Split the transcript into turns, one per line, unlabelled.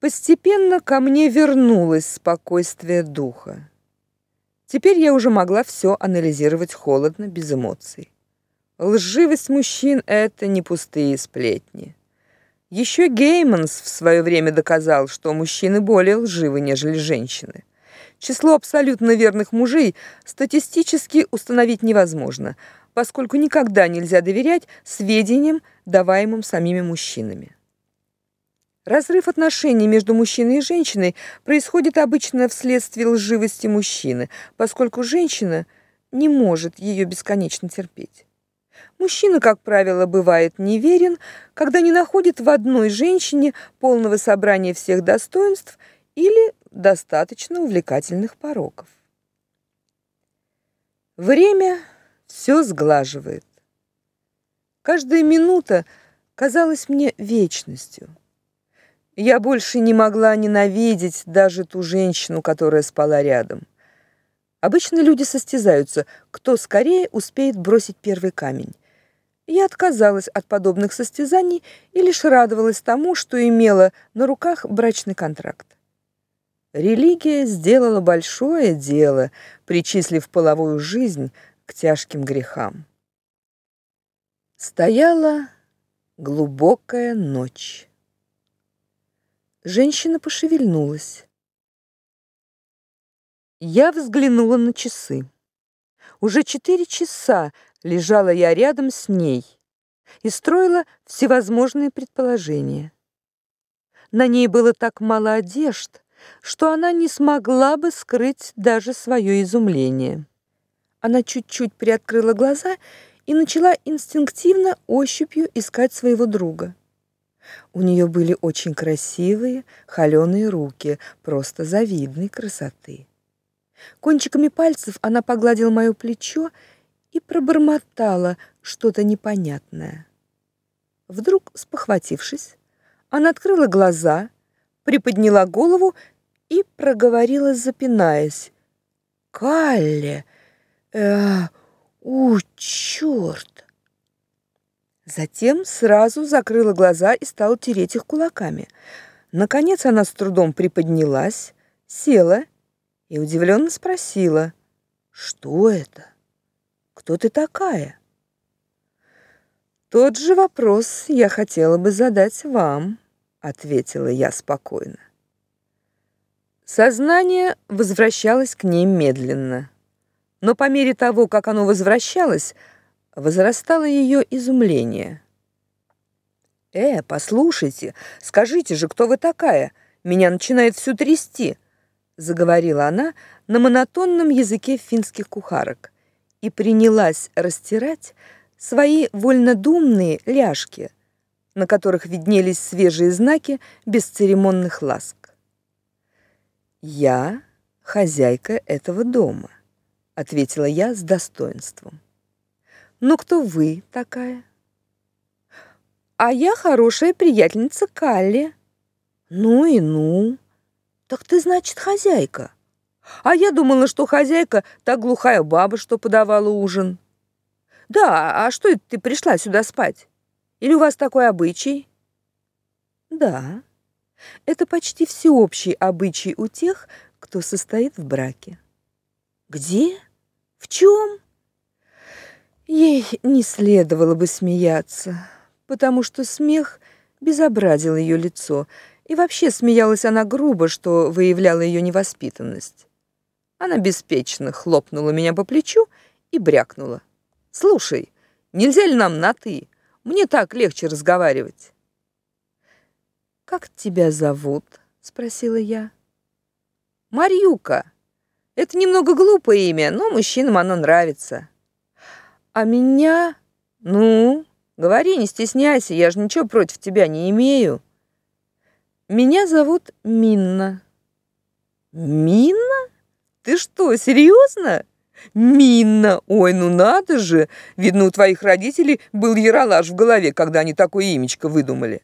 Постепенно ко мне вернулось спокойствие духа. Теперь я уже могла все анализировать холодно, без эмоций. Лживость мужчин — это не пустые сплетни. Еще Гейманс в свое время доказал, что мужчины более лживы, нежели женщины. Число абсолютно верных мужей статистически установить невозможно, поскольку никогда нельзя доверять сведениям, даваемым самими мужчинами. Разрыв отношений между мужчиной и женщиной происходит обычно вследствие лживости мужчины, поскольку женщина не может ее бесконечно терпеть. Мужчина, как правило, бывает неверен, когда не находит в одной женщине полного собрания всех достоинств или достаточно увлекательных пороков. Время все сглаживает. Каждая минута казалась мне вечностью. Я больше не могла ненавидеть даже ту женщину, которая спала рядом. Обычно люди состязаются, кто скорее успеет бросить первый камень. Я отказалась от подобных состязаний и лишь радовалась тому, что имела на руках брачный контракт. Религия сделала большое дело, причислив половую жизнь к тяжким грехам. Стояла глубокая ночь. Женщина пошевельнулась. Я взглянула на часы. Уже четыре часа лежала я рядом с ней и строила всевозможные предположения. На ней было так мало одежд, что она не смогла бы скрыть даже свое изумление. Она чуть-чуть приоткрыла глаза и начала инстинктивно ощупью искать своего друга. У нее были очень красивые, холеные руки, просто завидной красоты. Кончиками пальцев она погладила мое плечо и пробормотала что-то непонятное. Вдруг, спохватившись, она открыла глаза, приподняла голову и проговорила, запинаясь: "Калле, э, у, черт!" Затем сразу закрыла глаза и стала тереть их кулаками. Наконец она с трудом приподнялась, села и удивленно спросила: "Что это? Кто ты такая?" Тот же вопрос я хотела бы задать вам, ответила я спокойно. Сознание возвращалось к ней медленно, но по мере того, как оно возвращалось, возрастало ее изумление. «Э, послушайте, скажите же, кто вы такая? Меня начинает всю трясти», — заговорила она на монотонном языке финских кухарок и принялась растирать свои вольнодумные ляжки, на которых виднелись свежие знаки бесцеремонных ласк. «Я хозяйка этого дома», — ответила я с достоинством. Ну кто вы такая? А я хорошая приятельница Калли. Ну и ну. Так ты, значит, хозяйка. А я думала, что хозяйка та глухая баба, что подавала ужин. Да, а что это ты пришла сюда спать? Или у вас такой обычай? Да. Это почти всеобщий обычай у тех, кто состоит в браке. Где? В чем? Ей не следовало бы смеяться, потому что смех безобразил ее лицо, и вообще смеялась она грубо, что выявляло ее невоспитанность. Она беспечно хлопнула меня по плечу и брякнула: "Слушай, нельзя ли нам на ты? Мне так легче разговаривать". "Как тебя зовут?" спросила я. "Марьюка. Это немного глупое имя, но мужчинам оно нравится". А меня? Ну, говори, не стесняйся, я же ничего против тебя не имею. Меня зовут Минна. Минна? Ты что, серьезно? Минна, ой, ну надо же! Видно, у твоих родителей был яролаж в голове, когда они такое имечко выдумали.